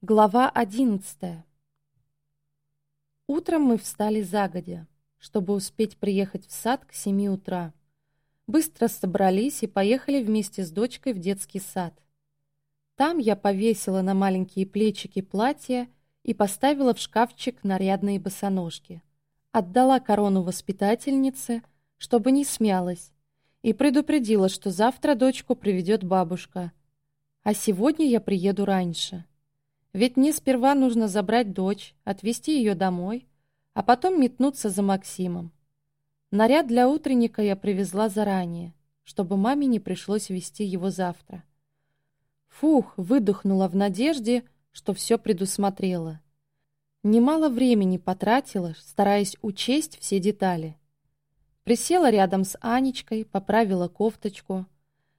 Глава одиннадцатая. Утром мы встали загодя, чтобы успеть приехать в сад к семи утра. Быстро собрались и поехали вместе с дочкой в детский сад. Там я повесила на маленькие плечики платье и поставила в шкафчик нарядные босоножки. Отдала корону воспитательнице, чтобы не смялась, и предупредила, что завтра дочку приведет бабушка, а сегодня я приеду раньше. Ведь мне сперва нужно забрать дочь, отвезти ее домой, а потом метнуться за Максимом. Наряд для утренника я привезла заранее, чтобы маме не пришлось вести его завтра. Фух, выдохнула в надежде, что все предусмотрела. Немало времени потратила, стараясь учесть все детали. Присела рядом с Анечкой, поправила кофточку.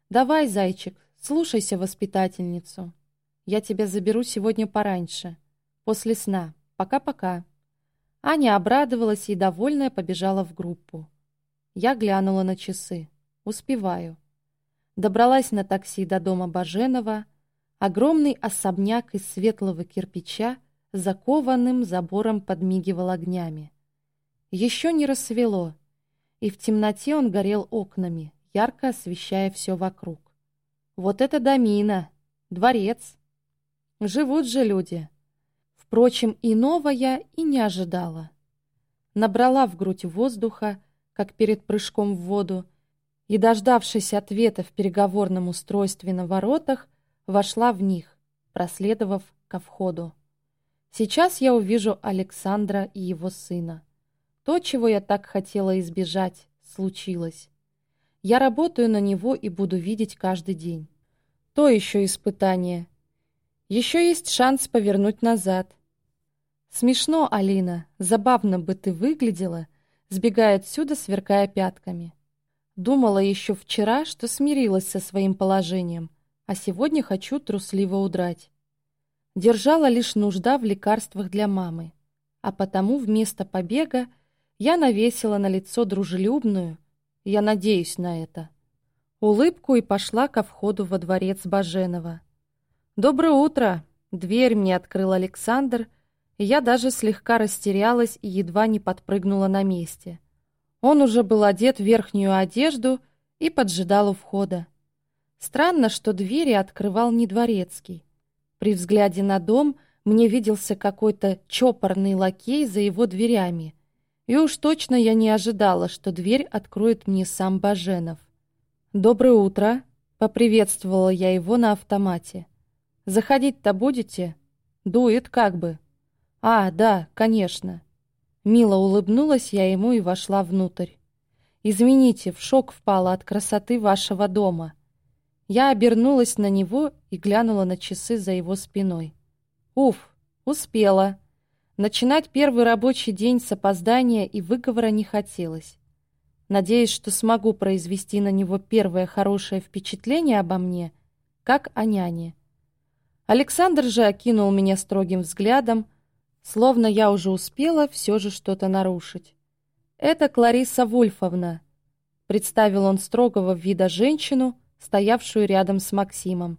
«Давай, зайчик, слушайся воспитательницу». Я тебя заберу сегодня пораньше, после сна. Пока-пока». Аня обрадовалась и, довольная, побежала в группу. Я глянула на часы. Успеваю. Добралась на такси до дома Баженова. Огромный особняк из светлого кирпича закованным забором подмигивал огнями. Еще не рассвело, и в темноте он горел окнами, ярко освещая все вокруг. Вот это домина, дворец. Живут же люди. Впрочем, иного я и не ожидала. Набрала в грудь воздуха, как перед прыжком в воду, и, дождавшись ответа в переговорном устройстве на воротах, вошла в них, проследовав ко входу. Сейчас я увижу Александра и его сына. То, чего я так хотела избежать, случилось. Я работаю на него и буду видеть каждый день. То еще испытание — еще есть шанс повернуть назад. Смешно, Алина, забавно бы ты выглядела, сбегая отсюда, сверкая пятками. Думала еще вчера, что смирилась со своим положением, а сегодня хочу трусливо удрать. Держала лишь нужда в лекарствах для мамы, а потому вместо побега я навесила на лицо дружелюбную, я надеюсь на это, улыбку и пошла ко входу во дворец Баженова. «Доброе утро!» Дверь мне открыл Александр, и я даже слегка растерялась и едва не подпрыгнула на месте. Он уже был одет в верхнюю одежду и поджидал у входа. Странно, что двери открывал не дворецкий. При взгляде на дом мне виделся какой-то чопорный лакей за его дверями. И уж точно я не ожидала, что дверь откроет мне сам Баженов. «Доброе утро!» — поприветствовала я его на автомате. Заходить-то будете? Дует как бы. А, да, конечно. Мило улыбнулась я ему и вошла внутрь. Извините, в шок впала от красоты вашего дома. Я обернулась на него и глянула на часы за его спиной. Уф, успела. Начинать первый рабочий день с опоздания и выговора не хотелось. Надеюсь, что смогу произвести на него первое хорошее впечатление обо мне, как о няне. Александр же окинул меня строгим взглядом, словно я уже успела все же что-то нарушить. «Это Клариса Вульфовна», — представил он строгого вида женщину, стоявшую рядом с Максимом.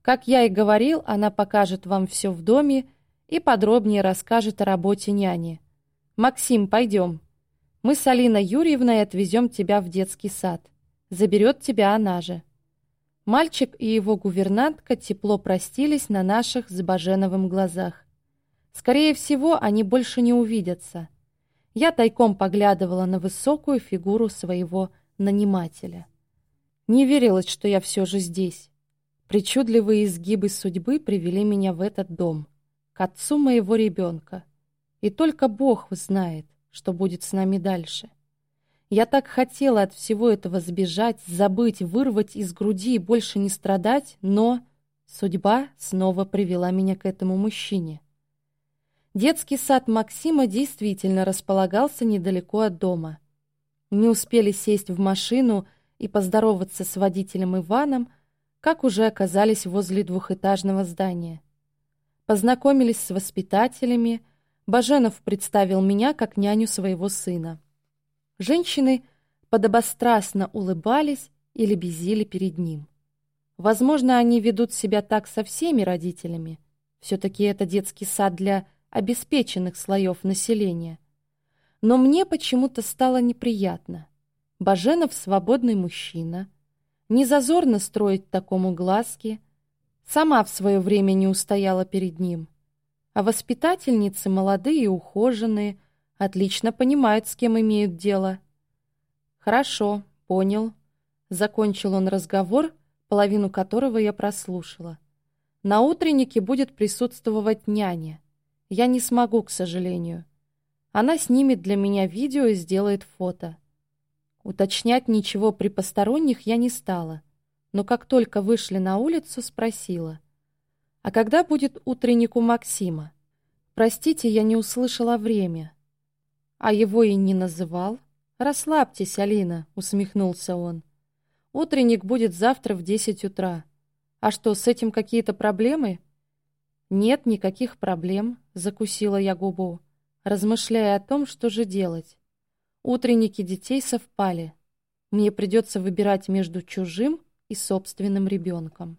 «Как я и говорил, она покажет вам все в доме и подробнее расскажет о работе няни. Максим, пойдем. Мы с Алиной Юрьевной отвезем тебя в детский сад. Заберет тебя она же». Мальчик и его гувернантка тепло простились на наших с Баженовым глазах. Скорее всего, они больше не увидятся. Я тайком поглядывала на высокую фигуру своего нанимателя. Не верилось, что я все же здесь. Причудливые изгибы судьбы привели меня в этот дом, к отцу моего ребенка. И только Бог знает, что будет с нами дальше. Я так хотела от всего этого сбежать, забыть, вырвать из груди и больше не страдать, но судьба снова привела меня к этому мужчине. Детский сад Максима действительно располагался недалеко от дома. Не успели сесть в машину и поздороваться с водителем Иваном, как уже оказались возле двухэтажного здания. Познакомились с воспитателями, Баженов представил меня как няню своего сына. Женщины подобострастно улыбались или безили перед ним. Возможно, они ведут себя так со всеми родителями. Все-таки это детский сад для обеспеченных слоев населения. Но мне почему-то стало неприятно. Баженов свободный мужчина. Не зазорно строить такому глазки. Сама в свое время не устояла перед ним. А воспитательницы молодые и ухоженные, отлично понимают, с кем имеют дело. «Хорошо, понял», — закончил он разговор, половину которого я прослушала. «На утреннике будет присутствовать няня. Я не смогу, к сожалению. Она снимет для меня видео и сделает фото. Уточнять ничего при посторонних я не стала, но как только вышли на улицу, спросила. «А когда будет утренник у Максима?» «Простите, я не услышала время». «А его и не называл?» «Расслабьтесь, Алина», — усмехнулся он. «Утренник будет завтра в десять утра. А что, с этим какие-то проблемы?» «Нет никаких проблем», — закусила я губу, размышляя о том, что же делать. Утренники детей совпали. Мне придется выбирать между чужим и собственным ребенком.